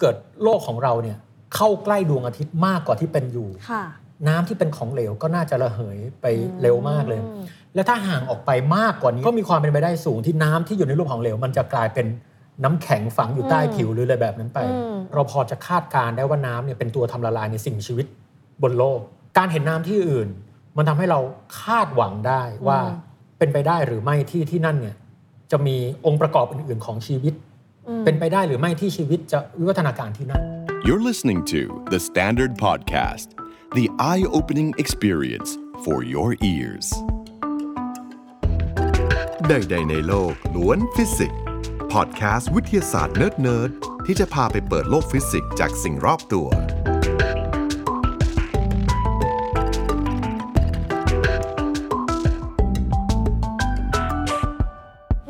เกิดโลกของเราเนี่ยเข้าใกล้ดวงอาทิตย์มากกว่าที่เป็นอยู่ค่ะน้ำที่เป็นของเหลวก็น่าจะระเหยไปเร็วมากเลยอืมและถ้าห่างออกไปมากกว่านี้ก็มีความเป็นไปได้สูงที่น้ำที่อยู่ในรูปของเหลว มันจะกลายเป็นน้ำแข็งฝังอยู่ใต้อืมผิวหรืออะไรแบบนั้นไปอืมเราพอจะคาดการณ์ได้ว่าน้ำเนี่ยเป็นตัวทำละลายในสิ่งมีชีวิตบนโลก การเห็นน้ำที่อื่น มันทำให้เราคาดหวังได้ว่าเป็นไปได้หรือไม่ที่ที่นั่นเนี่ยจะมีองค์ประกอบอื่น ๆ ของชีวิตอืม เป็นไปได้หรือไม่ที่ชีวิตจะวิวัฒนาการที่นั่น You're listening to The Standard Podcast, the eye opening experience for your ears. ใดๆในโลกล้วนฟิสิกส์พอดแคสต์วิทยาศาสตร์เนิร์ดๆที่จะพาไปเปิดโลกฟิสิกส์จากสิ่งรอบตัว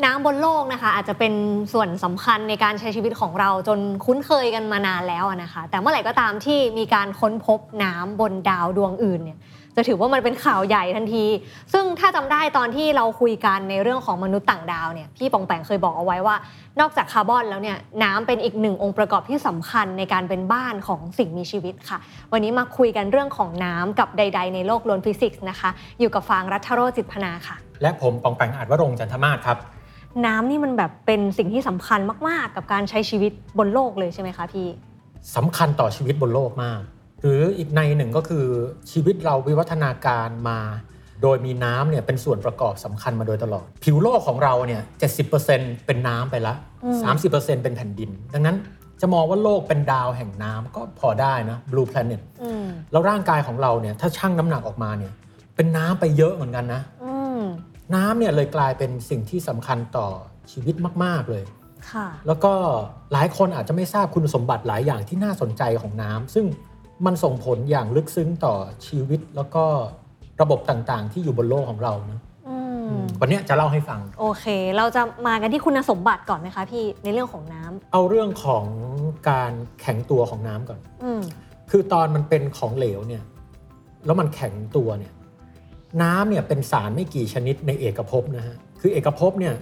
น้ำบนโลกนะคะ อาจจะเป็นส่วนสำคัญในการใช้ชีวิตของเราจนคุ้นเคยกันมานานแล้วนะคะ แต่เมื่อไหร่ก็ตามที่มีการค้นพบน้ำบนดาวดวงอื่นเนี่ยจะถือว่ามันเป็นข่าวใหญ่ทันที ซึ่งถ้าจำได้ตอนที่เราคุยกันในเรื่องของมนุษย์ต่างดาวเนี่ยพี่ปองแปงเคยบอกเอาไว้ว่า นอกจากคาร์บอนแล้วเนี่ยน้ำเป็นอีกหนึ่งองค์ประกอบที่สำคัญในการเป็นบ้านของสิ่งมีชีวิตค่ะ วันนี้มาคุยกันเรื่องของน้ำกับใด ๆ ในโลกลวนฟิสิกส์นะคะ อยู่กับฟางรัฐโรจิตพนาค่ะ และผมปองแปงอาจวรงจันทมาศครับ น้ำนี่มันแบบเป็นสิ่งที่สำคัญมาก ๆ กับการใช้ชีวิตบนโลกเลยใช่ไหมคะพี่สำคัญต่อชีวิตบนโลกมาก หรืออีกในหนึ่งก็คือชีวิตเราวิวัฒนาการมา โดยมีน้ำเนี่ยเป็นส่วนประกอบสำคัญมาโดยตลอด ผิวโลกของเราเนี่ย70%เป็นน้ำไปละอืม30%เป็นแผ่นดิน ดังนั้นจะมองว่าโลกเป็นดาวแห่งน้ำก็พอได้นะ blue planet อืมแล้วร่างกายของเราเนี่ยถ้าชั่งน้ำหนักออกมาเนี่ยเป็นน้ำไปเยอะเหมือนกันนะอืม น้ำเนี่ยเลยกลายเป็นสิ่งที่สำคัญต่อชีวิตมาก ๆ เลยค่ะแล้วก็หลายคนอาจจะไม่ทราบคุณสมบัติหลายอย่างที่น่าสนใจของน้ำซึ่งมันส่งผลอย่างลึกซึ้งต่อชีวิตแล้วก็ระบบต่างๆ ที่อยู่บนโลกของเรานะอืมวันเนี้ยจะเล่าให้ฟัง โอเค เราจะมากันที่คุณสมบัติก่อนไหมคะพี่ในเรื่องของน้ำเอาเรื่องของการแข็งตัวของน้ำก่อนอืมคือตอนมันเป็นของเหลวเนี่ย แล้วมันแข็งตัวเนี่ย น้ำเนี่ยเป็นสารไม่กี่ชนิดในเอกภพนะฮะคือเอกภพเนี่ย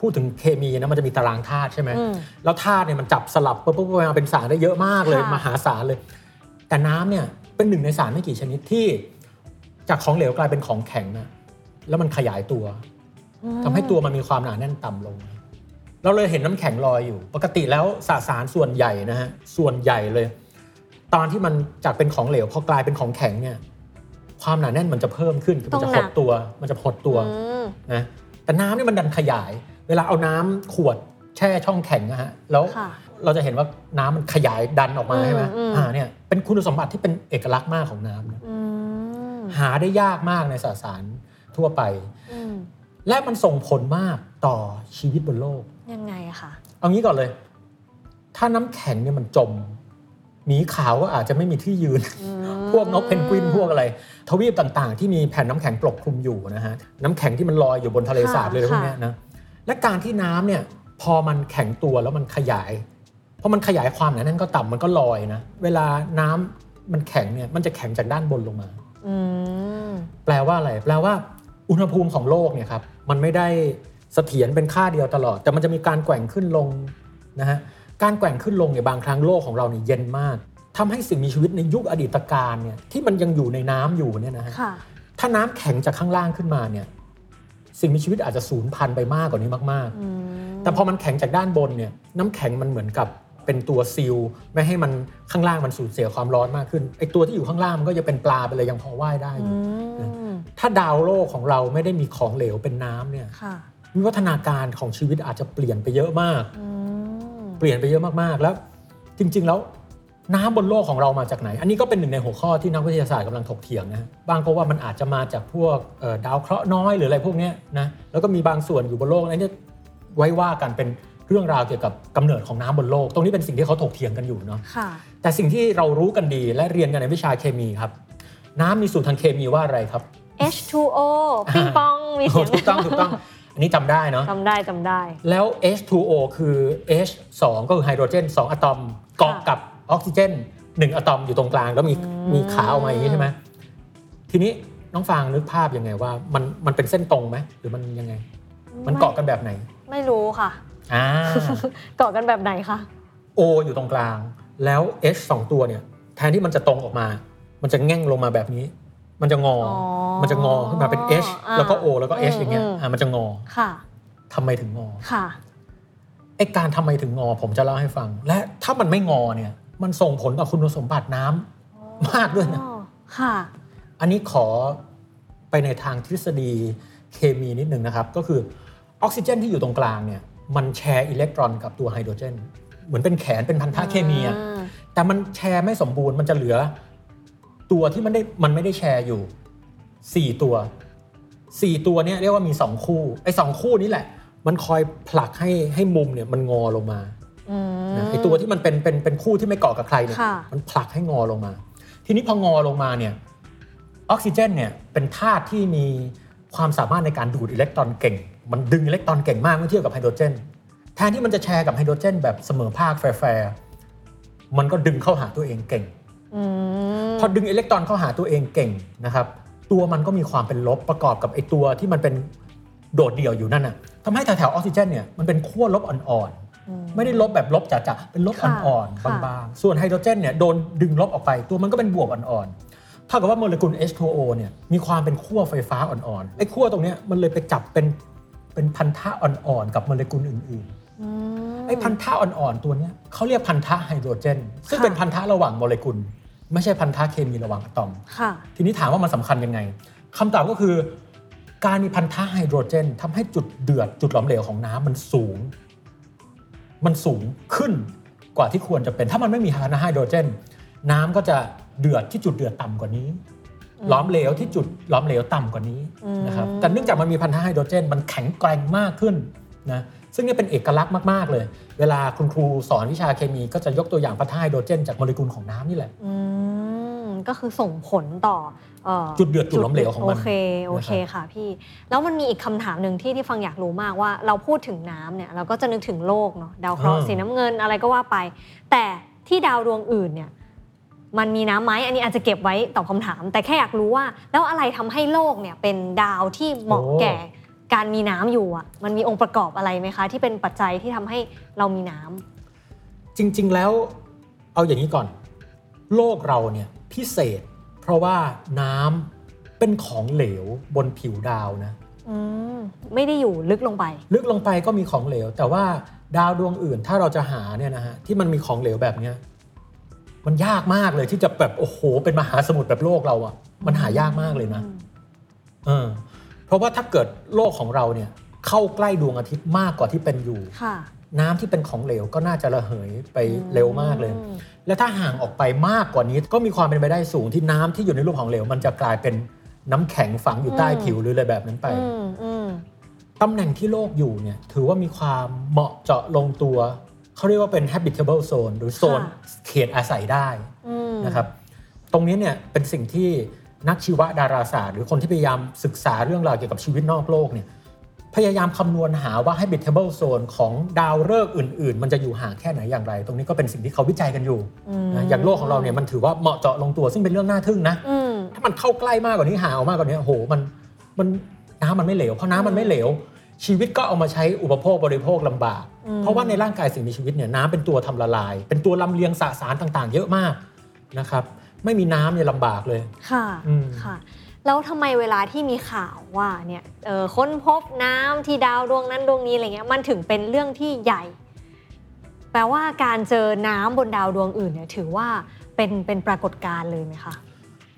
พูดถึงเคมีนะมันจะมีตารางธาตุใช่ไหมอืมแล้วธาตุเนี่ยมันจับสลับปุ๊บปุ๊บปุ๊บมาเป็นสารได้เยอะมากเลยค่ะมหาศาลเลย แต่น้ำเนี่ยเป็นหนึ่งในสารไม่กี่ชนิดที่ จากของเหลวกลายเป็นของแข็งนะแล้วมันขยายตัวอืมทำให้ตัวมันมีความหนาแน่นต่ำลง เราเลยเห็นน้ำแข็งลอยอยู่ ปกติแล้วสสารส่วนใหญ่นะฮะส่วนใหญ่เลย ตอนที่มันจากเป็นของเหลวพอกลายเป็นของแข็งเนี่ย ความหนาแน่นมันจะเพิ่มขึ้นคือมันจะหดตัว มันจะหดตัวอืมนะแต่น้ำเนี่ยมันดันขยาย เวลาเอาน้ำขวดแช่ช่องแข็งนะฮะแล้วค่ะเราจะเห็นว่าน้ำมันขยายดันออกมาอืมใช่ไหมอืมอ่าเนี่ยเป็นคุณสมบัติที่เป็นเอกลักษณ์มากของน้ำนะอืมหาได้ยากมากในสสารทั่วไปอืมและมันส่งผลมากต่อชีวิตบนโลก ยังไงอะคะเอางี้ก่อนเลย ถ้าน้ำแข็งเนี่ยมันจม หมีขาวก็อาจจะไม่มีที่ยืนอืมพวกนกเพนกวินพวกอะไร ทวีปต่างๆ ที่มีแผ่นน้ำแข็งปกคลุมอยู่นะฮะน้ำแข็งที่มันลอยอยู่บนทะเลสาบเลยพวกเนี้ยนะและการที่น้ำเนี่ยพอมันแข็งตัวแล้วมันขยายพอมันขยายความหนาแน่นก็ต่ำมันก็ลอยนะเวลาน้ำมันแข็งเนี่ยมันจะแข็งจากด้านบนลงมาอืมแปลว่าอะไรแปลว่า อุณหภูมิของโลกเนี่ยครับมันไม่ได้เสถียรเป็นค่าเดียวตลอด แต่มันจะมีการแกว่งขึ้นลงนะฮะ การแกว่งขึ้นลงเนี่ยบางครั้งโลกของเราเนี่ยเย็นมากทำให้สิ่งมีชีวิตในยุคอดีตการเนี่ยที่มันยังอยู่ในน้ำอยู่เนี่ยนะฮะค่ะถ้าน้ำแข็งจากข้างล่างขึ้นมาเนี่ยสิ่งมีชีวิตอาจจะสูญพันธุ์ไปมากกว่านี้มากอืมๆแต่พอมันแข็งจากด้านบนเนี่ยน้ำแข็งมันเหมือนกับเป็นตัวซีลไม่ให้มันข้างล่างมันสูญเสียความร้อนมากขึ้นไอตัวที่อยู่ข้างล่างมันก็จะเป็นปลาไปเลยยังพอว่ายได้ออืยู่มถ้าดาวโลกของเราไม่ได้มีของเหลวเป็นน้ำเนี่ยค่ะวิวัฒนาการของชีวิตอาจจะเปลี่ยนไปเยอะมากอืม เปลี่ยนไปเยอะมากๆแล้ว จริง ๆ แล้วน้ำบนโลกของเรามาจากไหน อันนี้ก็เป็นหนึ่งในหัวข้อที่นักวิทยาศาสตร์กำลังถกเถียงนะบางก็ว่ามันอาจจะมาจากพวกเอ่อดาวเคราะห์น้อยหรืออะไรพวกเนี้ยนะแล้วก็มีบางส่วนอยู่บนโลกอันนี้ไว้ว่ากันเป็นเรื่องราวเกี่ยวกับกำเนิดของน้ำบนโลก ตรงนี้เป็นสิ่งที่เขาถกเถียงกันอยู่เนาะค่ะแต่สิ่งที่เรารู้กันดีและเรียนกันในวิชาเคมีครับ น้ำมีสูตรทางเคมีว่าอะไรครับ H2O ปิงปองมีเสียงถูกต้องถูกต้อง อันนี้จำได้เนาะจำได้จำได้ แล้ว H2O คือ H2 ก็คือไฮโดรเจน 2 อะตอมเกาะกับออกซิเจน 1 อะตอมอยู่ตรงกลาง แล้วมีอืมมีขาออกมาอย่างนี้ใช่ไหมทีนี้น้องฟางนึกภาพยังไงว่ามันมันเป็นเส้นตรงไหมหรือมันยังไง มันเกาะกันแบบไหน ไม่รู้ค่ะอ่าเกาะกันแบบไหนคะ O อยู่ตรงกลาง แล้ว H สองตัวเนี่ยแทนที่มันจะตรงออกมา มันจะแง่งลงมาแบบนี้ มันจะงอออมันจะงอขึ้นมาเป็น H อ่าแล้วก็ O แล้วก็ H อืมอย่างเงี้ยอืมอ่ามันจะงอค่ะทำไมถึงงอค่ะไอ้การทำไมถึงงอผมจะเล่าให้ฟัง และถ้ามันไม่งอเนี่ย มันส่งผลกับคุณสมบัติน้ำมากด้วยนะอ๋อค่ะ อันนี้ขอไปในทางทฤษฎีเคมีนิดนึงนะครับ ก็คือออกซิเจนที่อยู่ตรงกลางเนี่ย มันแชร์อิเล็กตรอนกับตัวไฮโดรเจน เหมือนเป็นแขนเป็นพันธะเคมีอะอืมแต่มันแชร์ไม่สมบูรณ์มันจะเหลือ ตัวที่มันได้มันไม่ได้แชร์อยู่ 4 ตัว 4 ตัวเนี่ยเรียกว่ามี 2 คู่ไอ้สองคู่นี้แหละ มันคอยผลักให้ให้มุมเนี่ยมันงอลงมาอืมนะไอ้ตัวที่มันเป็นเป็นเป็นคู่ที่ไม่เกาะกับใครเนี่ยค่ะมันผลักให้งอลงมา ทีนี้พองอลงมาเนี่ยออกซิเจนเนี่ยเป็นธาตุที่มีความสามารถในการดูดอิเล็กตรอนเก่ง มันดึงอิเล็กตรอนเก่งมากเมื่อเทียบกับไฮโดรเจน แทนที่มันจะแชร์กับไฮโดรเจนแบบเสมอภาคแฟร์ๆมันก็ดึงเข้าหาตัวเองเก่งอืม พอดึงอิเล็กตรอนเข้าหาตัวเองเก่งนะครับตัวมันก็มีความเป็นลบประกอบกับไอ้ตัวที่มันเป็นโดดเดี่ยวอยู่นั่นน่ะทำให้แถวๆออกซิเจนเนี่ยมันเป็นขั้วลบอ่อนๆ ไม่ได้ลบแบบลบจ๋าๆเป็นลบค่ะอ่อนค่ะๆบางๆ ส่วนไฮโดรเจนเนี่ยโดนดึงลบออกไป ตัวมันก็เป็นบวกอ่อนๆเท่ากับว่าโมเลกุล H2O เนี่ยมีความเป็นขั้วไฟฟ้าอ่อนๆไอ้ขั้วตรงเนี้ยมันเลยไปจับเป็นเป็นพันธะอ่อนๆกับโมเลกุลอื่นๆอืมไอ้พันธะอ่อนๆตัวเนี้ยเขาเรียกพันธะไฮโดรเจน ซึ่งค่ะเป็นพันธะระหว่างโมเลกุล ไม่ใช่พันธะเคมีระหว่างอะตอม ค่ะ ทีนี้ถามว่ามันสำคัญยังไงคำตอบก็คือ การมีพันธะไฮโดรเจนทำให้จุดเดือดจุดหลอมเหลวของน้ำมันสูง มันสูงขึ้นกว่าที่ควรจะเป็น ถ้ามันไม่มีพันธะไฮโดรเจน น้ำก็จะเดือดที่จุดเดือดต่ำกว่านี้หลอมเหลวที่จุดหลอมเหลวต่ำกว่านี้นะครับแต่เนื่องจากมันมีพันธะไฮโดรเจน มันแข็งแกร่งมากขึ้นนะ ซึ่งนี่เป็นเอกลักษณ์มากๆเลย เวลาคุณครูสอนวิชาเคมีก็จะยกตัวอย่างพันธะไฮโดรเจน จากโมเลกุลของน้ำนี่แหละอืมก็คือส่งผลต่อเอ่อจุดเดือดจุดล้มเหลวของมันโอเคโอเคนะครับค่ะพี่ แล้วมันมีอีกคำถามหนึ่งที่ที่ฟังอยากรู้มากว่าเราพูดถึงน้ำเนี่ยเราก็จะนึกถึงโลกเนาะดาวเคราะห์สีน้ำเงินอะไรก็ว่าไป แต่ที่ดาวดวงอื่นเนี่ยมันมีน้ำไหมอันนี้อาจจะเก็บไว้ตอบคำถาม แต่แค่อยากรู้ว่า แล้วอะไรทำให้โลกเนี่ยเป็นดาวที่เหมาะโอ้แก่ การมีน้ำอยู่อะมันมีองค์ประกอบอะไรไหมคะ ที่เป็นปัจจัยที่ทำให้เรามีน้ำจริง ๆแล้วเอาอย่างนี้ก่อน โลกเราเนี่ยพิเศษ เพราะว่าน้ำเป็นของเหลวบนผิวดาวนะอืมไม่ได้อยู่ลึกลงไป ลึกลงไปก็มีของเหลว แต่ว่าดาวดวงอื่นถ้าเราจะหาเนี่ยนะฮะที่มันมีของเหลวแบบเนี้ยมันยากมากเลยที่จะแบบโอ้โห เป็นมหาสมุทรแบบโลกเราอะ่ะ มันหายากมากเลยนะเออ เพราะว่าถ้าเกิดโลกของเราเนี่ยเข้าใกล้ดวงอาทิตย์มากกว่าที่เป็นอยู่ ค่ะ น้ำที่เป็นของเหลวก็น่าจะระเหยไปเร็วมากเลย อืม และถ้าห่างออกไปมากกว่านี้ก็มีความเป็นไปได้สูงที่น้ำที่อยู่ในรูปของเหลว มันจะกลายเป็นน้ำแข็งฝังอยู่ใต้อืมผิวหรืออะไรแบบนั้นไป อืมอืมตำแหน่งที่โลกอยู่เนี่ยถือว่ามีความเหมาะเจาะลงตัว เขาเรียกว่าเป็น habitable zone หรือโซนค่ะเขตอาศัยได้อืมนะครับ ตรงนี้เนี่ยเป็นสิ่งที่ นักชีวดาราศาสตร์ หรือคนที่พยายามศึกษาเรื่องราวเกี่ยวกับชีวิตนอกโลกเนี่ยพยายามคำนวณหาว่า habitable zone ของดาวฤกษ์อื่น ๆ มันจะอยู่ห่างแค่ไหนอย่างไร ตรงนี้ก็เป็นสิ่งที่เขาวิจัยกันอยู่นะอย่างโลกของเราเนี่ยมันถือว่าเหมาะเจาะลงตัวซึ่งเป็นเรื่องน่าทึ่งนะอืมถ้ามันเข้าใกล้มากกว่านี้ห่างออกมากกว่านี้โอ้โหมันมันน้ำมันไม่เหลวเพราะน้ำมันไม่เหลว ชีวิตก็เอามาใช้อุปโภคบริโภคลำบาก เพราะว่าในร่างกายสิ่งมีชีวิตเนี่ยน้ำเป็นตัวทำละลาย เป็นตัวลำเลียงสสารต่าง ๆ เยอะมากนะครับ ไม่มีน้ำเนี่ยลำบากเลย ค่ะ อืม ค่ะ แล้วทำไมเวลาที่มีข่าวว่าเนี่ยเอ่อค้นพบน้ำที่ดาวดวงนั้นดวงนี้อะไรเงี้ย มันถึงเป็นเรื่องที่ใหญ่ แปลว่าการเจอน้ำบนดาวดวงอื่นเนี่ยถือว่าเป็นเป็นปรากฏการณ์เลยไหมคะ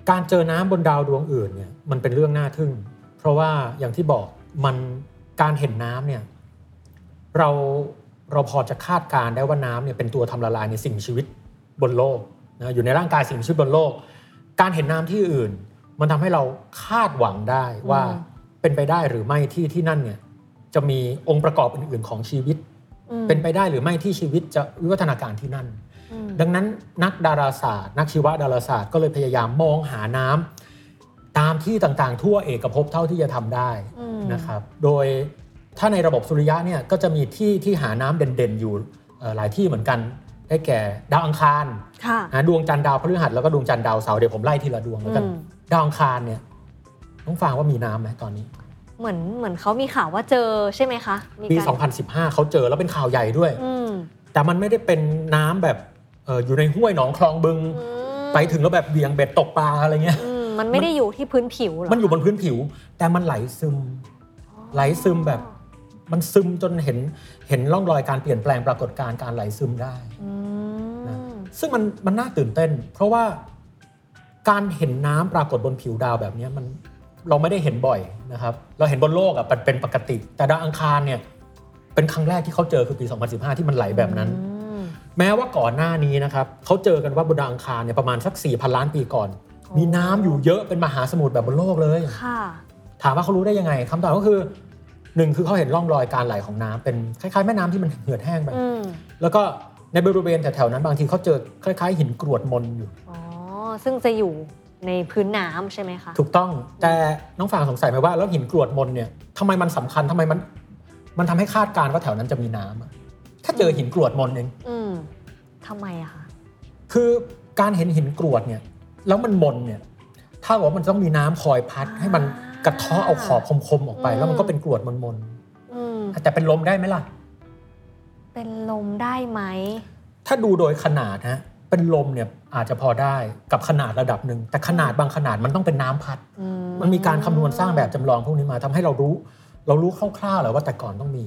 การเจอน้ำบนดาวดวงอื่นเนี่ยมันเป็นเรื่องน่าทึ่ง เพราะว่าอย่างที่บอกมันการเห็นน้ำเนี่ยเราเราพอจะคาดการณ์ได้ว่าน้ำเนี่ยเป็นตัวทำละลายในสิ่งมีชีวิตบนโลก นะอยู่ในร่างกายสิ่งมีชีวิตบนโลก การเห็นน้ำที่อื่น มันทำให้เราคาดหวังได้ว่าอืมเป็นไปได้หรือไม่ที่ที่นั่นเนี่ยจะมีองค์ประกอบอื่น ๆ ของชีวิตอืมเป็นไปได้หรือไม่ที่ชีวิตจะวิวัฒนาการที่นั่นอืมดังนั้นนักดาราศาสตร์ นักชีวดาราศาสตร์ก็เลยพยายามมองหาน้ำตามที่ต่างๆ ทั่วเอกภพเท่าที่จะทำได้อืมนะครับ โดยถ้าในระบบสุริยะเนี่ยก็จะมีที่ที่หาน้ำเด่นๆอยู่เอ่อหลายที่เหมือนกัน ได้แก่ดาวอังคารค่ะนะดวงจันทร์ดาวพฤหัสแล้วก็ดวงจันทร์ดาวเสาร์เดี๋ยวผมไล่ทีละดวงแล้วกันอืมดาวอังคารเนี่ยต้องฟังว่ามีน้ำไหมตอนนี้ เหมือนเหมือนเขามีข่าวว่าเจอใช่ไหมคะมีปีการ2015 เขาเจอแล้วเป็นข่าวใหญ่ด้วยอืมแต่มันไม่ได้เป็นน้ำแบบเอออยู่ในห้วยหนองคลองบึงอืมไปถึงแล้วแบบเบี่ยงเบ็ดตกปลาอะไรเงี้ยอืมมันไม่ได้อยู่ที่พื้นผิวเหรอมันอยู่บนพื้นผิว แต่มันไหลซึม ไหลซึมแบบ มันซึมจนเห็นเห็นร่องรอยการเปลี่ยนแปลงปรากฏการณ์การไหลซึมได้อืนะมซึ่งมันมันน่าตื่นเต้น เพราะว่าการเห็นน้ำปรากฏบนผิวดาวแบบเนี้ยมันเราไม่ได้เห็นบ่อยนะครับ เราเห็นบนโลกอะมันเป็นปกติ แต่ดาวอังคารเนี่ยเป็นครั้งแรกที่เขาเจอคือปี 2015 ที่มันไหลแบบนั้นอืมแม้ว่าก่อนหน้านี้นะครับเขาเจอกันว่าบนดาวอังคารเนี่ยประมาณสัก 4,000 ล้านปีก่อนโอ้มีน้ำอยู่เยอะเป็นมหาสมุทรแบบบนโลกเลยค่ะถามว่าเขารู้ได้ยังไงคำตอบก็คือ หนึ่งคือเขาเห็นร่องรอยการไหลของน้ำเป็นคล้ายๆแม่น้ำที่มันเหือดแห้งไปอืมแล้วก็ในบริเวณแถวๆนั้นบางทีเขาเจอคล้ายๆ หินกรวดมนอยู่อ๋อซึ่งจะอยู่ในพื้นน้ำใช่ไหมคะถูกต้องแต่น้องฟางสงสัยไหมว่าแล้วหินกรวดมนเนี่ยทำไมมันสำคัญทำไมมัน มันทำให้คาดการณ์ว่าแถวนั้นจะมีน้ำอะแค่เจอหินกรวดมนเองอืมทำไมอะคะคือการเห็นหินกรวดเนี่ย แล้วมันมนเนี่ยถ้าบอกว่ามันต้องมีน้ำคอยพัดให้มัน กระเทาะเอาขอบคมๆออกไป แล้วมันก็เป็นกรวดมนอืมๆแต่เป็นลมได้ไหมล่ะ เป็นลมได้ไหม ถ้าดูโดยขนาดฮะเป็นลมเนี่ยอาจจะพอได้กับขนาดระดับหนึ่ง แต่ขนาดบางขนาดมันต้องเป็นน้ำพัดอืมันมีการคำนวณสร้างแบบจำลองพวกนี้มาทำให้เรารู้ เรารู้คร่าวๆแหละว่าแต่ก่อนต้องมี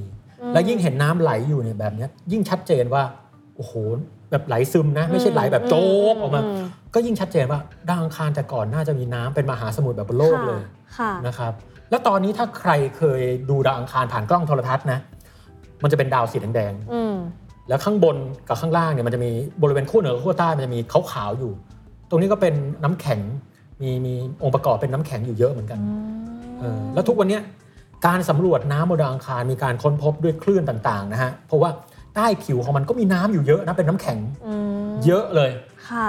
และยิ่งเห็นน้ำไหลอยู่เนี่ยแบบเนี้ยยิ่งชัดเจนว่าโอ้โหแบบไหลซึมนะ ไม่ใช่ไหลแบบโจ๊กออกมา ก็ยิ่งชัดเจนว่าดาวอังคารแต่ก่อนน่าจะมีน้ำเป็นมหาสมุทรแบบบนโลกเลยค่ะนะครับแล้วตอนนี้ถ้าใครเคยดูดาวอังคารผ่านกล้องโทรทัศน์นะมันจะเป็นดาวสีแดงๆอืมแล้วข้างบนกับข้างล่างเนี่ยมันจะมีบริเวณขั้วเหนือกับขั้วใต้มันจะมีขาวๆอยู่ ตรงนี้ก็เป็นน้ำแข็งมีมีองค์ประกอบเป็นน้ำแข็งอยู่เยอะเหมือนกันเออแล้วทุกวันเนี้ยการสำรวจน้ำบนดาวอังคารมีการค้นพบด้วยคลื่นต่างๆนะฮะเพราะว่าใต้ผิวของมันก็มีน้ำอยู่เยอะนะเป็นน้ำแข็งอืมเยอะเลยค่ะ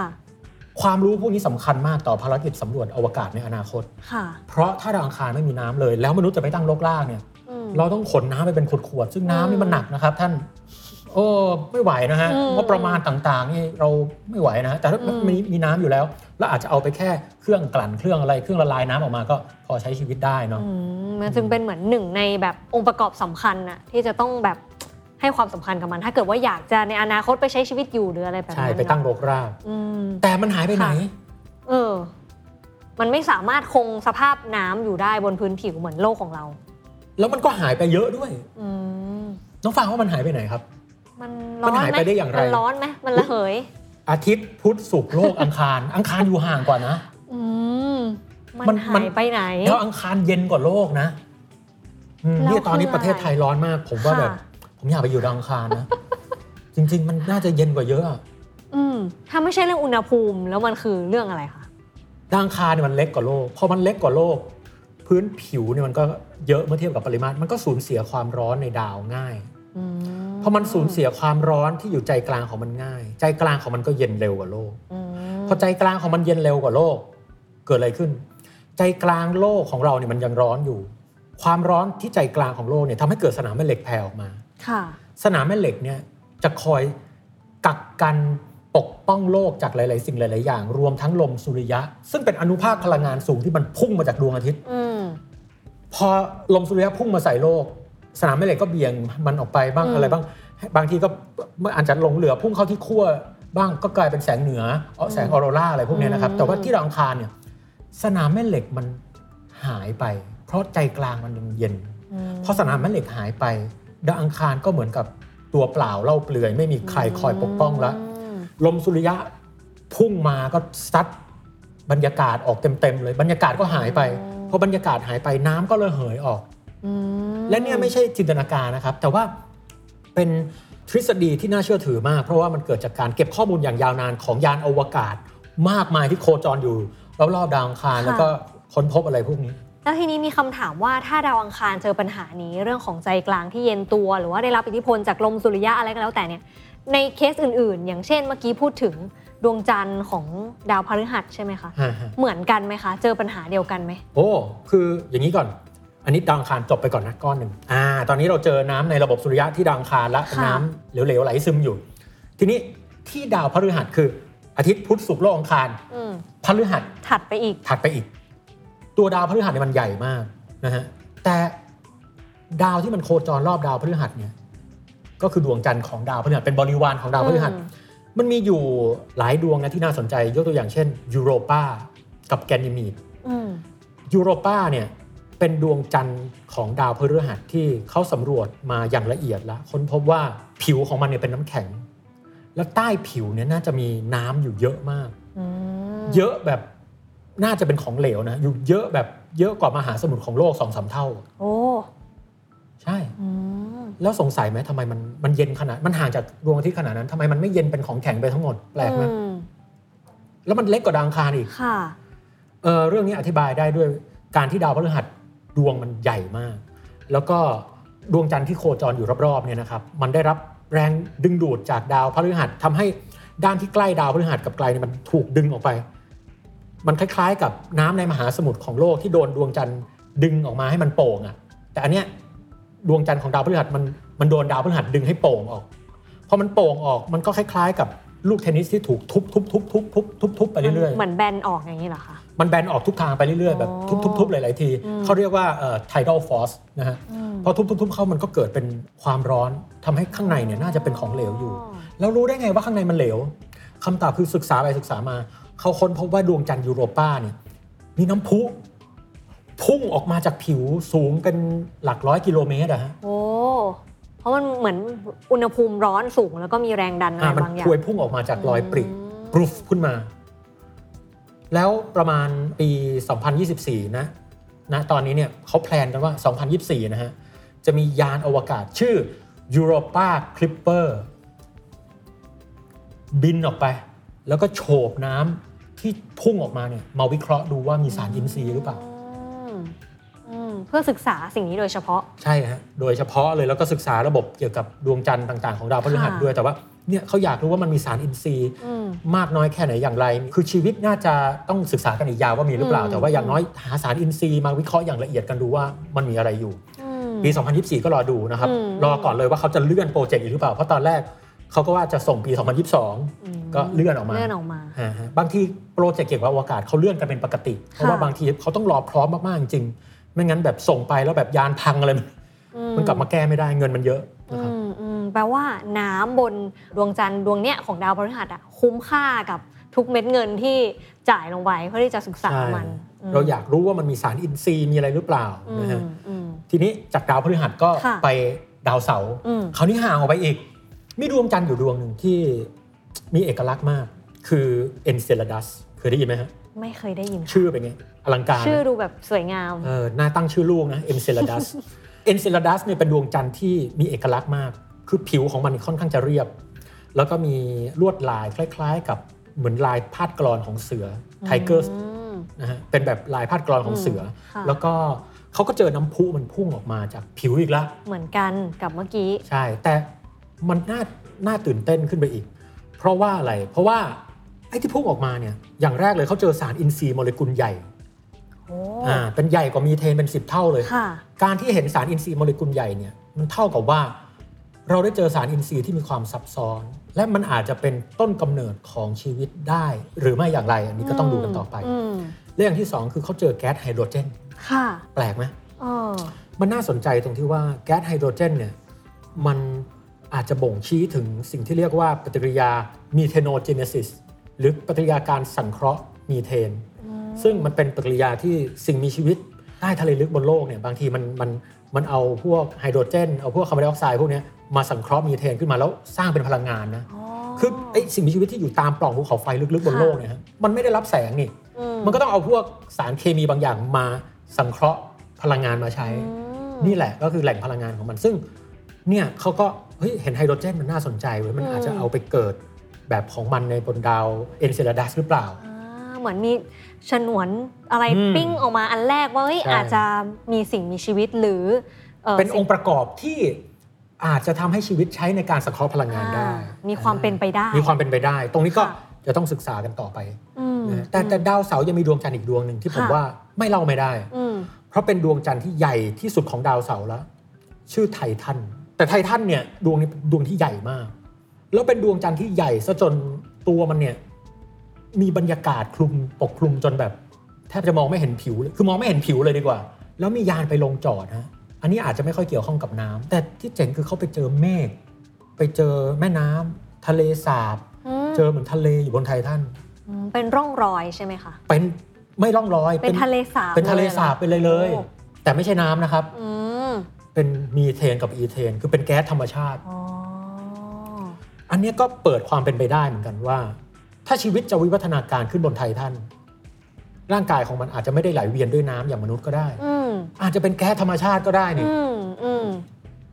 ความรู้พวกนี้สำคัญมากต่อภารกิจสำรวจอวกาศในอนาคตค่ะเพราะถ้าดาวอังคารไม่มีน้ำเลย แล้วมนุษย์จะไปตั้งโลกล่างเนี่ยอืมเราต้องขนน้ำไปเป็นขวดๆซึ่งน้ำนี่มันหนักนะครับ ท่าน โอ้ไม่ไหวนะฮะอืมงบประมาณต่างๆนี่เราไม่ไหวนะ แต่ถ้าอืมมีมีน้ำอยู่แล้วเราอาจจะเอาไปแค่เครื่องกลั่นเครื่องอะไรเครื่องละลายน้ำออกมาก็พอใช้ชีวิตได้เนาะอืมมันจึงเป็นเหมือนหนึ่งในแบบองค์ประกอบสำคัญน่ะที่จะต้องแบบ ให้ความสำคัญกับมัน ถ้าเกิดว่าอยากจะในอนาคตไปใช้ชีวิตอยู่หรืออะไรแบบใช่นั้นไปตั้งโลเนาะกราบอืมแต่มันหายไปไหนค่ะเออ มันไม่สามารถคงสภาพน้ำอยู่ได้บนพื้นผิวเหมือนโลกของเรา แล้วมันก็หายไปเยอะด้วยอืมน้องฟังว่ามันหายไปไหนครับ มันมันร้อนหายไหมไปได้อย่างไรมันร้อนไหมมันระเหย อาทิตย์พุธศุกร์โลกอังคาร อังคารอยู่ห่างกว่านะอืมมันมันมันหายไปไหน แล้วอังคารเย็นกว่าโลกนะอืมแล้วเนี่ยตอนนี้คือประเทศไทยร้อนมาก ผมว่าค่ะแบบ ผมอยากไปอยู่ดาวอังคารนะ จริง ๆ มันน่าจะเย็นกว่าเยอะอะอืมถ้าไม่ใช่เรื่องอุณหภูมิแล้วมันคือเรื่องอะไรคะดาวอังคารเนี่ยมันเล็กกว่าโลกพอมันเล็กกว่าโลก พื้นผิวเนี่ยมันก็เยอะเมื่อเทียบกับปริมาตร มันก็สูญเสียความร้อนในดาวง่ายอืมพอมันสูญเสียความร้อนที่อยู่ใจกลางของมันง่าย ใจกลางของมันก็เย็นเร็วกว่าโลก อืมพอใจกลางของมันเย็นเร็วกว่าโลก เกิดอะไรขึ้น ใจกลางโลกของเราเนี่ยมันยังร้อนอยู่ ความร้อนที่ใจกลางของโลกเนี่ยทำให้เกิดสนามแม่เหล็กแผ่ออกมาค่ะ สนามแม่เหล็กเนี่ยจะคอยกักกันปกป้องโลกจากหลาย ๆ สิ่งหลาย ๆ อย่าง รวมทั้งลมสุริยะ ซึ่งเป็นอนุภาคพลังงานสูงที่มันพุ่งมาจากดวงอาทิตย์อืมพอลมสุริยะพุ่งมาใส่โลก สนามแม่เหล็กก็เบี่ยงมันออกไปบ้างอืมอะไรบ้าง บางทีก็อาจจะหลงเหลือพุ่งเข้าที่ขั้วบ้างก็กลายเป็นแสงเหนือเอาแสงออโรราอะไรพวกเนี้ยนะครับ แต่ว่าที่ดาวอังคารเนี่ย สนามแม่เหล็กมันหายไป เพราะใจกลางมันยังเย็นอืมพอสนามแม่เหล็กหายไป ดาวอังคารก็เหมือนกับตัวเปล่าเล่าเปลือย ไม่มีใครคอยปกป้องแล้วมลมสุริยะพุ่งมาก็ซัดบรรยากาศออกเต็มๆเลยบรรยากาศก็หายไปพอบรรยากาศหายไปน้ำก็ระเหยออกอืมและเนี่ยไม่ใช่จินตนาการนะครับ แต่ว่าเป็นทฤษฎีที่น่าเชื่อถือมาก เพราะว่ามันเกิดจากการเก็บข้อมูลอย่างยาวนานของยานอวกาศ มากมายที่โคจรอยู่รอบๆดาวอังคารแล้วก็ค้นพบอะไรพวกนี้ แล้วทีนี้มีคำถามว่าถ้าดาวอังคารเจอปัญหานี้เรื่องของใจกลางที่เย็นตัว หรือว่าได้รับอิทธิพลจากลมสุริยะอะไรก็แล้วแต่เนี่ยในเคสอื่นๆ อย่างเช่นเมื่อกี้พูดถึงดวงจันทร์ของดาวพฤหัสใช่ไหมคะฮะฮะเหมือนกันไหมคะ เจอปัญหาเดียวกันไหมโอ้คืออย่างนี้ก่อน อันนี้ดาวอังคารจบไปก่อนนะก้อนหนึ่งอ่า ตอนนี้เราเจอน้ำในระบบสุริยะที่ดาวอังคารแล้วเป็นค่ะน้ำเหลวๆไหลซึมอยู่ ทีนี้ที่ดาวพฤหัสคืออาทิตย์พุธศุกร์โลกอังคารอืมพฤหัสถัดไปอีกถัดไปอีก ตัวดาวพฤหัสเนี่ยมันใหญ่มากนะฮะแต่ดาวที่มันโคจรรอบดาวพฤหัสเนี่ยก็คือดวงจันทร์ของดาวพฤหัสเป็นบริวารของดาวพฤหัสอืมมันมีอยู่หลายดวงนะที่น่าสนใจ ยกตัวอย่างเช่นยูโรปากับแกนิมีดอืมยูโรปาเนี่ยเป็นดวงจันทร์ของดาวพฤหัสที่เขาสำรวจมาอย่างละเอียดแล้วค้นพบว่าผิวของมันเนี่ยเป็นน้ำแข็ง แล้วใต้ผิวเนี่ยน่าจะมีน้ำอยู่เยอะมากอืมเยอะแบบ น่าจะเป็นของเหลวนะอยู่เยอะแบบเยอะกว่ามหาสมุทรของโลกสองสามเท่า โอ้ ใช่อืมแล้วสงสัยไหมทำไมมันมันเย็นขนาดมันห่างจากดวงอาทิตย์ขนาดนั้นทำไมมันไม่เย็นเป็นของแข็งไปทั้งหมดแปลกไหมอืมแล้วมันเล็กกว่าดาวอังคารอีกค่ะเออเรื่องนี้อธิบายได้ด้วยการที่ดาวพฤหัสดวงมันใหญ่มาก แล้วก็ดวงจันทร์ที่โคจรอยู่รอบๆเนี่ยนะครับ มันได้รับแรงดึงดูดจากดาวพฤหัสทำให้ด้านที่ใกล้ดาวพฤหัสกับไกลเนี่ยมันถูกดึงออกไป มันคล้ายๆ กับน้ำในมหาสมุทรของโลกที่โดนดวงจันทร์ดึงออกมาให้มันโป่งอะ่ะ แต่อันเนี้ยดวงจันทร์ของดาวพฤหัสมันมันโดนดาวพฤหัสดึงให้โป่งออกพอมันโป่งออกมันก็คล้ายๆ กับลูกเทนนิสที่ถูกทุบทุบทุบทุบทุบทุบทุบไปเรื่อยๆเหมือนแบนออกอย่างนี้เหรอคะมันแบนออกทุกทางไปเรื่อยๆแบบอ๋อทุบๆๆหลายๆทีอืมเขาเรียกว่าเอ่อ tidal force นะฮะอืมพอทุบๆๆเข้ามันก็เกิดเป็นความร้อนทำให้ข้างในเนี่ยน่าจะเป็นของเหลวอยู่ แล้วรู้ได้ไงว่าข้างในมันเหลวคำตอบคือศึกษาไปศึกษามา เขาค้นพบว่าดวงจันทร์ยูโรปาเนี่ยมีน้ำพุพุ่งออกมาจากผิวสูงเป็นหลักร้อยกิโลเมตรอะฮะโอ้เพราะมันเหมือนอุณหภูมิร้อนสูงแล้วก็มีแรงดันอะไรอะมันบางอย่างพวยพุ่งออกมาจากรอยปริอืมปรู๊ดขึ้นมา แล้วประมาณปี 2024 นะนะตอนนี้เนี่ยเขา plan กันว่า 2024 นะฮะ จะมียานอวกาศชื่อ Europa Clipper บินออกไป แล้วก็โฉบน้ำที่พุ่งออกมาเนี่ยมาวิเคราะห์ดูว่ามีสารอินทรีย์หรือเปล่าอืมอืมเพื่อศึกษาสิ่งนี้โดยเฉพาะ ใช่ฮะโดยเฉพาะเลยแล้วก็ศึกษาระบบเกี่ยวกับดวงจันทร์ต่างๆของดาวพฤหัสค่ะด้วยแต่ว่าเนี่ยเขาอยากรู้ว่ามันมีสารอินทรีย์อืมมากน้อยแค่ไหนอย่างไร คือชีวิตน่าจะต้องศึกษากันอีกยาวว่ามีหรือเปล่าอืมแต่ว่าอย่างน้อยหาสารอินทรีย์มาวิเคราะห์อย่างละเอียดกันดูว่ามันมีอะไรอยู่อืมปี 2024 ก็รอดูนะครับอืมรอก่อนเลยว่าเขาจะเลื่อนโปรเจกต์อีกหรือเปล่า เพราะตอนแรก เขาก็ว่าจะส่งปีอืม2022 ก็เลื่อนออกมาเลื่อนออกมาฮะฮะบางทีโปรเจกต์เกี่ยวกับอวกาศเขาเลื่อนกันเป็นปกติ เพราะว่าค่ะบางทีเขาต้องรอพร้อมมากๆจริงๆไม่งั้นแบบส่งไปแล้วแบบยานพังอะไรมันมันกลับมาแก้ไม่ได้เงินมันเยอะนะครับอืมอืมแปลว่าน้ำบนดวงจันทร์ดวงเนี้ยของดาวพฤหัสอะคุ้มค่ากับทุกเม็ดเงินที่จ่ายลงไปเพื่อที่จะศึกษาใช่มันมเราอยากรู้ว่ามันมีสารอินทรีย์มีอะไรหรือเปล่าอืมนะฮะอืมทีนี้จากดาวพฤหัสก็ค่ะไปดาวเสาร์อืมคราวนี้ห่างออกไปอีก มีดวงจันทร์อยู่ดวงหนึ่งที่มีเอกลักษณ์มาก คือ Enceladus เคยได้ยินไหมฮะไม่เคยได้ยินค่ะชื่อเป็นไงอลังการชื่อนะดูแบบสวยงามเออน่าตั้งชื่อลูกนะ Enceladus Enceladus เนี่ยเป็นดวงจันทร์ที่มีเอกลักษณ์มาก คือผิวของมันค่อนข้างจะเรียบ แล้วก็มีลวดลายคล้าย ๆ กับเหมือนลายพาดกรอนของเสือ Tigers อืมนะฮะเป็นแบบลายพาดกรอนของเสือค่ะแล้วก็เขาก็เจอน้ำพุมันพุ่งออกมาจากผิวอีกแล้วเหมือนกันกับเมื่อกี้ ใช่ แต่ มันน่าน่าตื่นเต้นขึ้นไปอีก เพราะว่าอะไร เพราะว่าไอ้ที่พุ่งออกมาเนี่ยอย่างแรกเลยเขาเจอสารอินทรีย์โมเลกุลใหญ่โอ้อ่าเป็นใหญ่กว่ามีเทนเป็น 10 เท่าเลยค่ะการที่เห็นสารอินทรีย์โมเลกุลใหญ่เนี่ยมันเท่ากับว่า เราได้เจอสารอินทรีย์ที่มีความซับซ้อน และมันอาจจะเป็นต้นกำเนิดของชีวิตได้ หรือไม่อย่างไรอันนี้ก็ต้องดูกันต่อไปและอย่างที่สองคือเขาเจอแก๊สไฮโดรเจนค่ะแปลกไหมเออมันน่าสนใจตรงที่ว่าแก๊สไฮโดรเจนเนี่ยมัน อาจจะบ่งชี้ถึงสิ่งที่เรียกว่าปฏิกิริยา methanogenesis หรือปฏิกิริยาการสังเคราะห์มีเทน ซึ่งมันเป็นปฏิกิริยาที่สิ่งมีชีวิตใต้ทะเลลึกบนโลกเนี่ยบางทีมันมันมันเอาพวกไฮโดรเจน เอาพวกคาร์บอนไดออกไซด์พวกเนี้ยมาสังเคราะห์มีเทนขึ้นมาแล้วสร้างเป็นพลังงานนะอ๋อคือไอสิ่งมีชีวิตที่อยู่ตามปล่องภูเขาไฟลึกๆบนค่ะโลกเนี่ยฮะมันไม่ได้รับแสงนี่อืมันก็ต้องเอาพวกสารเคมีบางอย่างมาสังเคราะห์พลังงานมาใช้อืมนี่แหละก็คือแหล่งพลังงานของมันซึ่ง เนี่ยเขาก็เฮ้ยเห็นไฮโดรเจนมันน่าสนใจเว้ยมันอืมอาจจะเอาไปเกิดแบบของมันในบนดาวเอนเซลาดัสหรือเปล่าอ่าเหมือนมีฉนวนอะไรอืมปิ้งออกมาอันแรกว่าเฮ้ยใช่อาจจะมีสิ่งมีชีวิตหรืออ่อเป็นองสิ่ค์ประกอบที่อาจจะทำให้ชีวิตใช้ในการสังเคราะห์พลังงานได้อ่ามีความเป็นไปได้ มีความเป็นไปได้ ตรงนี้ก็ค่ะจะต้องศึกษากันต่อไปอืมนะแต่แต่ดาวเสาร์ยังมีดวงจันทร์อีกดวงหนึ่งที่ผมค่ะว่าไม่เล่าไม่ได้อืมเพราะเป็นดวงจันทร์ที่ใหญ่ที่สุดของดาวเสาร์แล้ว ชื่อไททัน แต่ไททันเนี่ยดวงนี้เป็นดวงที่ใหญ่มาก แล้วเป็นดวงจันทร์ที่ใหญ่ซะจนตัวมันเนี่ยมีบรรยากาศคลุมปกคลุมจนแบบแทบจะมองไม่เห็นผิวเลยคือมองไม่เห็นผิวเลยดีกว่า แล้วมียานไปลงจอดฮะอันนี้อาจจะไม่ค่อยเกี่ยวข้องกับน้ำแต่ที่เจ๋งคือเขาไปเจอเมฆเจอแม่น้ำทะเลสาบมเจอเหมือนทะเลอยู่บนไททันมเป็นร่องรอยใช่ไหมคะเป็นไม่ร่องรอยเป็นทะเลสาบเป็นทะเลสาบไปเลยเลยโอ้แต่ไม่ใช่น้ำนะครับอืม เป็นมีเทนกับอีเทน คือเป็นแก๊สธรรมชาติอ๋ออันเนี้ยก็เปิดความเป็นไปได้เหมือนกันว่า ถ้าชีวิตจะวิวัฒนาการขึ้นบนไททันร่างกายของมันอาจจะไม่ได้ไหลเวียนด้วยน้ำอย่างมนุษย์ก็ได้อืมอาจจะเป็นแก๊สธรรมชาติก็ได้นี่อืมอืม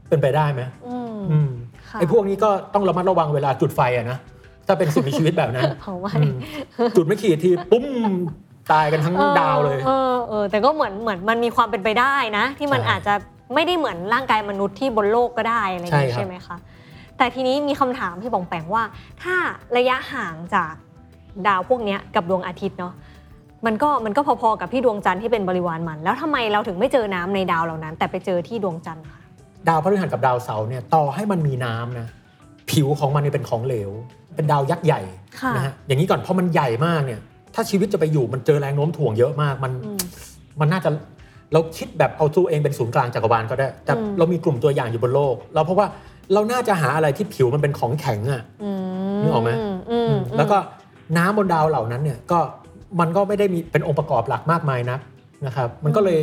เป็นไปได้ไหมอืมอืมค่ะไอ้พวกนี้ก็ต้องระมัดระวังเวลาจุดไฟอะนะถ้าเป็นสิ่งมีชีวิตแบบนั้นเผาไหม้อืมจุดไม่ขีดทีปุ้มตายกันทั้งดาวเลยเออเออแต่ก็เหมือนเหมือนมันมีความเป็นไปได้นะ ที่มันใช่อาจจะ ไม่ได้เหมือนร่างกายมนุษย์ที่บนโลกก็ได้อะไรอย่างนี้ใช่ครับใช่ไหมคะแต่ทีนี้มีคำถามพี่บองแปงว่า ถ้าระยะห่างจากดาวพวกเนี้ยกับดวงอาทิตย์เนาะมันก็มันก็พอๆกับที่ดวงจันทร์ที่เป็นบริวารมัน แล้วทำไมเราถึงไม่เจอน้ำในดาวเหล่านั้น แต่ไปเจอที่ดวงจันทร์คะดาวพฤหัสกับดาวเสาร์เนี่ยต่อให้มันมีน้ำนะผิวของมันเนี่ยเป็นของเหลว เป็นดาวยักษ์ใหญ่ค่ะนะฮะอย่างนี้ก่อนเพราะมันใหญ่มากเนี่ย ถ้าชีวิตจะไปอยู่มันเจอแรงโน้มถ่วงเยอะมากมันอืมมันน่าจะ เราคิดแบบเอาตัวเองเป็นศูนย์กลางจักรวาลก็ได้ แต่อืมเรามีกลุ่มตัวอย่างอยู่บนโลก เราเพราะว่าเราน่าจะหาอะไรที่ผิวมันเป็นของแข็งอะอืมนึกออกไหมอือืมแล้วก็น้ำบนดาวเหล่านั้นเนี่ยก็มันก็ไม่ได้มีเป็นองค์ประกอบหลักมากมายนักนะครับ มันก็เลย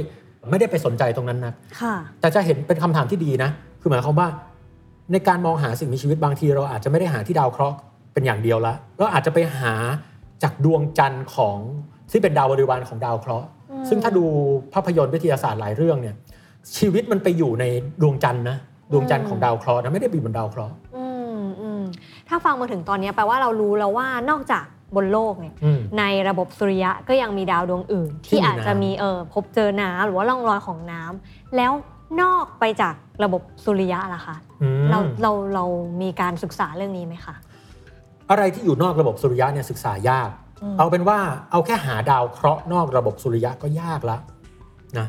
ไม่ได้ไปสนใจตรงนั้นนักค่ะแต่จะเห็นเป็นคำถามที่ดีนะ คือหมายความว่า ในการมองหาสิ่งมีชีวิตบางทีเราอาจจะไม่ได้หาที่ดาวเคราะห์เป็นอย่างเดียวละเราอาจจะไปหาจากดวงจันทร์ของที่เป็นดาวบริวารของดาวเคราะห์อืม ซึ่งถ้าดูภาพยนตร์วิทยาศาสตร์หลายเรื่องเนี่ยชีวิตมันไปอยู่ในดวงจันทร์นะดวงจันทร์ของดาวเคราะห์นะไม่ได้ไปอยู่บนดาวเคราะห์อืมอืมถ้าฟังมาถึงตอนนี้แปลว่าเรารู้แล้วว่านอกจากบนโลกเนี่ยอืมในระบบสุริยะก็ยังมีดาวดวงอื่น ที่ที่มีอาจจะน้ำมีเออพบเจอน้ำหรือว่าร่องรอยของน้ำแล้วนอกไปจากระบบสุริยะล่ะคะอืมเราเราเรามีการศึกษาเรื่องนี้ไหมคะอะไรที่อยู่นอกระบบสุริยะเนี่ยศึกษายากอืม เอาเป็นว่าเอาแค่หาดาวเคราะห์นอกระบบสุริยะก็ยากละนะ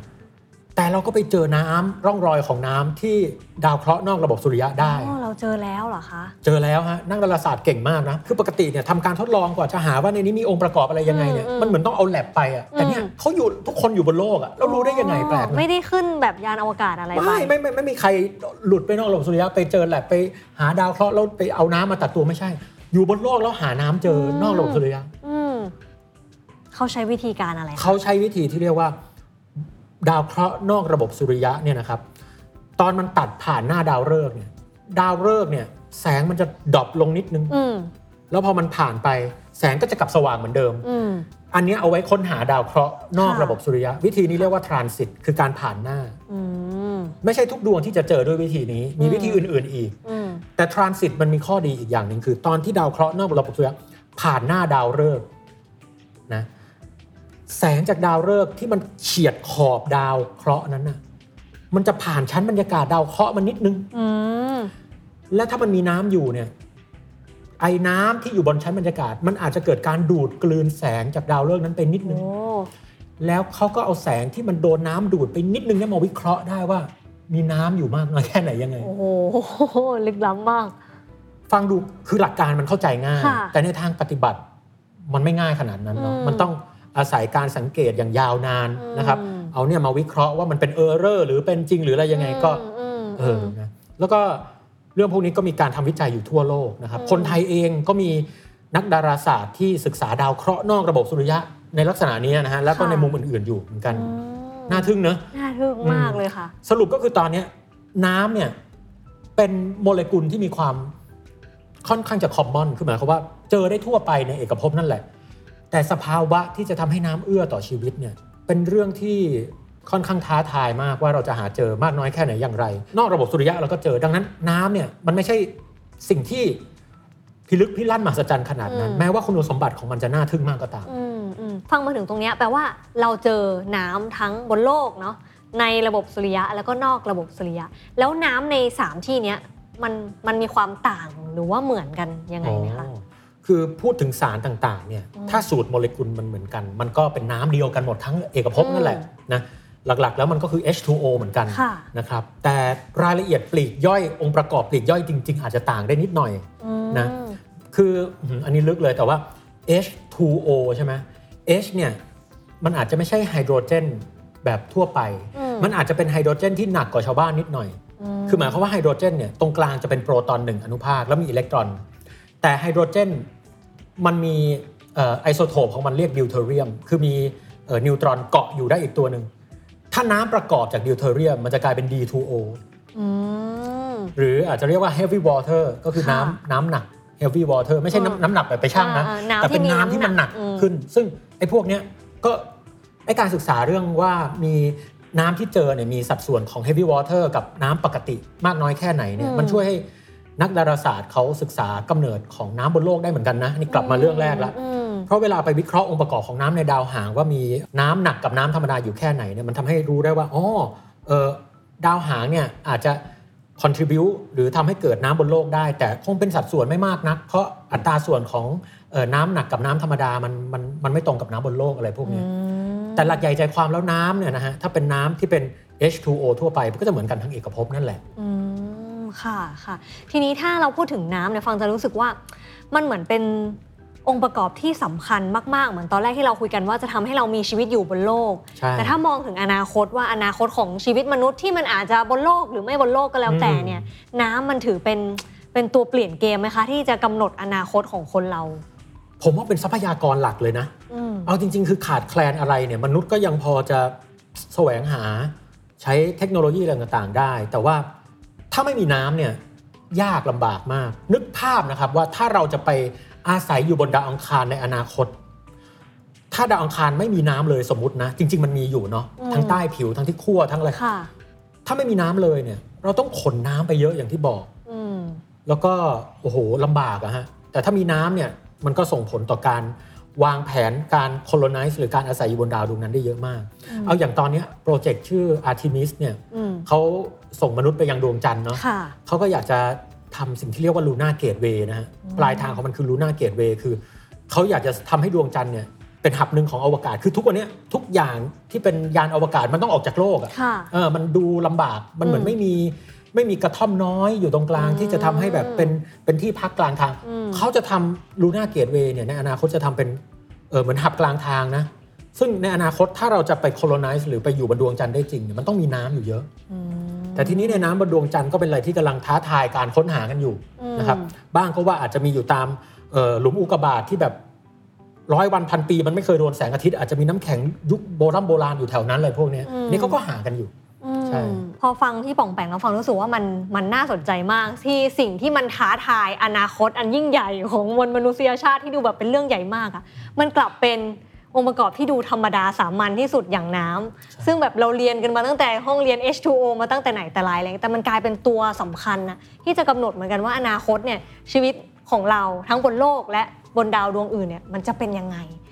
แต่เราก็ไปเจอน้ำร่องรอยของน้ำที่ดาวเคราะห์นอกระบบสุริยะได้อ๋อเราเจอแล้วเหรอคะ เจอแล้วฮะนักดาราศาสตร์เก่งมากนะคือปกติเนี่ยทำการทดลองกว่าจะหาว่าในนี้มีองค์ประกอบอะไรยังไงเนี่ยอืมอืมมันเหมือนต้องเอาแลบไปอะแต่เนี่ยอืมเขาอยู่ทุกคนอยู่บนโลกอะเรารู้ได้ยังไงแปลกอ๋อนะไม่ได้ขึ้นแบบยานอวกาศอะไรไปไม่ไม่ไม่ไม่มีใครหลุดไปนอกระบบสุริยะไปเจอแลบไปหาดาวเคราะห์แล้วไปเอาน้ำมาตัดตัวไม่ใช่ อยู่บนโลกแล้วหาน้ำเจออนอกระบบสุริยะอืมเขาใช้วิธีการอะไรคะเขาใช้วิธีที่เรียกว่า ดาวเคราะห์นอกระบบสุริยะเนี่ยนะครับ ตอนมันตัดผ่านหน้าดาวฤกษ์เนี่ยดาวฤกษ์เนี่ย แสงมันจะดรอปลงนิดนึงอืมแล้วพอมันผ่านไปแสงก็จะกลับสว่างเหมือนเดิมอืมอันเนี้ยเอาไว้ค้นหาดาวเคราะห์นอกค่ะระบบสุริยะ วิธีนี้เรียกว่าทรานสิตคือการผ่านหน้าอืม ไม่ใช่ทุกดวงที่จะเจอด้วยวิธีนี้ มีอืมวิธีอื่นๆอีกอืมแต่ทรานสิตมันมีข้อดีอีกอย่างหนึ่งคือ ตอนที่ดาวเคราะห์นอกระบบสุริยะผ่านหน้าดาวฤกษ์นะแสงจากดาวฤกษ์ที่มันเฉียดขอบดาวเคราะห์นั้นน่ะมันจะผ่านชั้นบรรยากาศดาวเคราะห์มันนิดนึงอืมและถ้ามันมีน้ำอยู่เนี่ย ไอ้น้ำที่อยู่บนชั้นบรรยากาศ มันอาจจะเกิดการดูดกลืนแสงจากดาวฤกษ์นั้นไปนิดนึโอ้ง แล้วเขาก็เอาแสงที่มันโดนน้ำดูดไปนิดนึงเนี่ยมาวิเคราะห์ได้ว่า มีน้ำอยู่มากน้อยแค่ไหนยังไง โอ้โหลึกล้ำมาก ฟังดูคือหลักการมันเข้าใจง่ายค่ะแต่ในทางปฏิบัติมันไม่ง่ายขนาดนั้นเนาะอืมมันต้องอาศัยการสังเกตอย่างยาวนานอืมนะครับ เอาเนี่ยมาวิเคราะห์ว่ามันเป็นเออร์เรอร์หรือเป็นจริงหรืออะไรยังไงก็อืมเออนะแล้วก็เรื่องพวกนี้ก็มีการทำวิจัยอยู่ทั่วโลกนะครับอืมคนไทยเองก็มีนักดาราศาสตร์ที่ศึกษาดาวเคราะห์นอกระบบสุริยะ ในลักษณะนี้นะฮะแล้วก็ในมุมอื่นๆอยู่เหมือนกันอืมน่าทึ่งเนอะน่าทึ่งมากเลยค่ะ สรุปก็คือตอนเนี้ยน้ำเนี่ยเป็นโมเลกุลที่มีความค่อนข้างจะคอมมอนคือหมายความว่าเจอได้ทั่วไปในเอกภพนั่นแหละ แต่สภาวะที่จะทำให้น้ำเอื้อต่อชีวิตเนี่ยเป็นเรื่องที่ค่อนข้างท้าทายมากว่าเราจะหาเจอมากน้อยแค่ไหนอย่างไร นอกระบบสุริยะเราก็เจอดังนั้นน้ำเนี่ยมันไม่ใช่สิ่งที่ พิลึกพิลั่นมหัศจรรย์ขนาดนั้นอืมแม้ว่าคุณสมบัติของมันจะน่าทึ่งมากก็ตามอืมอืมฟังมาถึงตรงเนี้ยแปลว่าเราเจอน้ำทั้งบนโลกเนาะในระบบสุริยะแล้วก็นอกระบบสุริยะ แล้วน้ำในสามที่เนี้ยมันมันมีความต่างหรือว่าเหมือนกันยังไงไหมคะอ๋อคือพูดถึงสารต่างๆเนี่ยอืมถ้าสูตรโมเลกุลมันเหมือนกัน มันก็เป็นน้ำเดียวกันหมดทั้งเอกภพนั่นแหละอืมนะ หลักๆ แล้วมันก็คือ H2O เหมือนกันค่ะนะครับแต่รายละเอียดปลีกย่อยองค์ประกอบปลีกย่อยจริง ๆ อาจจะต่างได้นิดหน่อยอืมนะคืออืมอันนี้ลึกเลยแต่ว่า H2O ใช่ไหม H เนี่ยมันอาจจะไม่ใช่ไฮโดรเจนแบบทั่วไปอืมมันอาจจะเป็นไฮโดรเจนที่หนักกว่าชาวบ้านนิดหน่อย คือหมายความว่าไฮโดรเจนเนี่ยตรงกลางจะเป็นโปรตอนหนึ่งอนุภาคแล้วมีอิเล็กตรอน แต่ไฮโดรเจนมันมีไอโซโทปของมันเรียกดิวเทอเรียม คือมีเอ่อนิวตรอนเกาะอยู่ได้อีกตัวหนึ่ง ถ้าน้ำประกอบจากดิวเทอเรียมมันจะกลายเป็น D2O อืม หรืออาจจะเรียกว่า heavy water ก็คือค่ะน้ำน้ำหนัก heavy water ไม่ใช่น้ำน้ำหนักแบบไปช่างนะ อ่าอ่าน้ำแต่เป็นที่มีน้ำที่มันหนักน้ำหนักอืมขึ้น ซึ่งไอ้พวกเนี้ยก็ไอ้การศึกษาเรื่องว่ามีน้ำที่เจอเนี่ยมีสัดส่วนของ heavy water กับน้ำปกติมากน้อยแค่ไหนเนี่ยมันช่วยให้นักดาราศาสตร์เขาศึกษากำเนิดของน้ำบนโลกได้เหมือนกันนะนี่กลับมาเรื่องแรกแล้วอืม เพราะเวลาไปวิเคราะห์องค์ประกอบของน้ำในดาวหางว่ามีน้ำหนักกับน้ำธรรมดาอยู่แค่ไหนเนี่ยมันทำให้รู้ได้ว่าอ๋อเออดาวหางเนี่ยอาจจะ contribu หรือทำให้เกิดน้ำบนโลกได้ แต่คงเป็นสัดส่วนไม่มากนัก เพราะอัตราส่วนของออน้ำหนักกับน้ำธรรมดามันมันมันไม่ตรงกับน้ำบนโลกอะไรพวกนี้แต่หลักใหญ่ใจความแล้วน้ำเนี่ยนะฮะถ้าเป็นน้ำที่เป็น H2O ทั่วไปก็จะเหมือนกันทั้งเอกภพนั่นแหละค่ะค่ะ ทีนี้ถ้าเราพูดถึงน้ำเนี่ยฟังจะรู้สึกว่ามันเหมือนเป็น องค์ประกอบที่สำคัญมาก ๆ เหมือนตอนแรกที่เราคุยกันว่าจะทำให้เรามีชีวิตอยู่บนโลกใช่แต่ถ้ามองถึงอนาคตว่าอนาคตของชีวิตมนุษย์ที่มันอาจจะบนโลกหรือไม่บนโลกก็แล้วแต่เนี่ยน้ำมันถือเป็นเป็นตัวเปลี่ยนเกมไหมคะ ที่จะกำหนดอนาคตของคนเรา ผมว่าเป็นทรัพยากรหลักเลยนะอืมเอาจริง ๆ คือขาดแคลนอะไรเนี่ยมนุษย์ก็ยังพอจะแสวงหาใช้เทคโนโลยีอะไรต่างๆ ได้ แต่ว่าถ้าไม่มีน้ำเนี่ยยากลำบากมาก นึกภาพนะครับว่าถ้าเราจะไป อาศัยอยู่บนดาวอังคารในอนาคต ถ้าดาวอังคารไม่มีน้ำเลยสมมตินะ จริง ๆ มันมีอยู่เนาะอืมทั้งใต้ผิวทั้งที่ขั้วทั้งอะไรค่ะถ้าไม่มีน้ำเลยเนี่ย เราต้องขนน้ำไปเยอะอย่างที่บอกอืมแล้วก็โอ้โหลำบากอะฮะแต่ถ้ามีน้ำเนี่ยมันก็ส่งผลต่อการวางแผนการ colonize หรือการอาศัยอยู่บนดาวดวงนั้นได้เยอะมาก เอาอย่างตอนเนี้ยโปรเจกต์ชื่อ Artemis เนี่ยอืมเขาส่งมนุษย์ไปยังดวงจันทร์เนาะค่ะเขาก็อยากจะ ทำสิ่งที่เรียกว่า Luna Gateway นะฮะปลายทางของมันคือ Luna Gateway คือเขาอยากจะทำให้ดวงจันทร์เนี่ยเป็นหับหนึ่งของอวกาศคือทุกวันเนี้ยทุกอย่างที่เป็นยานอวกาศมันต้องออกจากโลกอะค่ะเออมันดูลำบากมันเหมือนอืมไม่มีไม่มีกระท่อมน้อยอยู่ตรงกลางอืมที่จะทำให้แบบเป็นเป็นที่พักกลางทางอืมเขาจะทำลูน่าเกตเวย์เนี่ยในอนาคตจะทำเป็นเออเหมือนหับกลางทางนะซึ่งในอนาคตถ้าเราจะไป colonize หรือไปอยู่บนดวงจันทร์ได้จริงเนี่ยมันต้องมีน้ำอยู่เยอะอืม แต่ทีนี้ในน้ำบนดวงจันทร์ก็เป็นอะไรที่กำลังท้าทายการค้นหากันอยู่อืมนะครับบ้างก็ว่าอาจจะมีอยู่ตามเอ่อหลุมอุกกาบาตที่แบบร้อยวันพันปีมันไม่เคยโดนแสงอาทิตย์อาจจะมีน้ำแข็งยุคโบราณโบราณอยู่แถวนั้นเลยพวกเนี้ยนี่เขาก็หากันอยู่อืมใช่พอฟังที่ป่องแปงแล้วฟังรู้สึกว่ามันมันน่าสนใจมาก ที่สิ่งที่มันท้าทายอนาคตอันยิ่งใหญ่ของมวลมนุษยชาติที่ดูแบบเป็นเรื่องใหญ่มากอะมันกลับเป็น องค์ประกอบที่ดูธรรมดาสามัญที่สุดอย่างน้ำซึ่งแบบเราเรียนกันมาตั้งแต่ห้องเรียน H2O มาตั้งแต่ไหนแต่ไรเลยแต่มันกลายเป็นตัวสำคัญนะที่จะกำหนดเหมือนกันว่าอนาคตเนี่ยชีวิตของเราทั้งบนโลกและบนดาวดวงอื่นเนี่ยมันจะเป็นยังไงอืม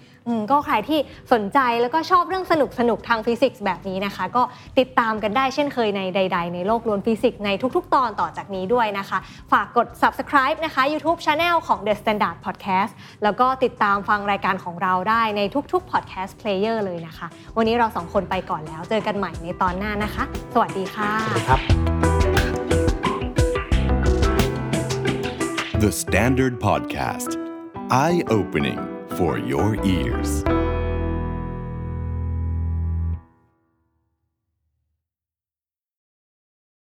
ก็ใครที่สนใจแล้วก็ชอบเรื่องสนุกสนุกๆทางฟิสิกส์แบบนี้นะคะ ก็ติดตามกันได้เช่นเคยในใด ๆ ในโลกล้วนฟิสิกส์ในทุก ๆ ตอนต่อจากนี้ด้วยนะคะ ฝากกด subscribe นะคะ YouTube Channel ของ The Standard Podcast แล้วก็ติดตามฟังรายการของเราได้ในทุกๆ podcast player เลยนะคะ วันนี้เราสองคนไปก่อนแล้ว เจอกันใหม่ในตอนหน้านะคะ สวัสดีค่ะสวัสดีครับ The Standard Podcast, eye opening for your ears.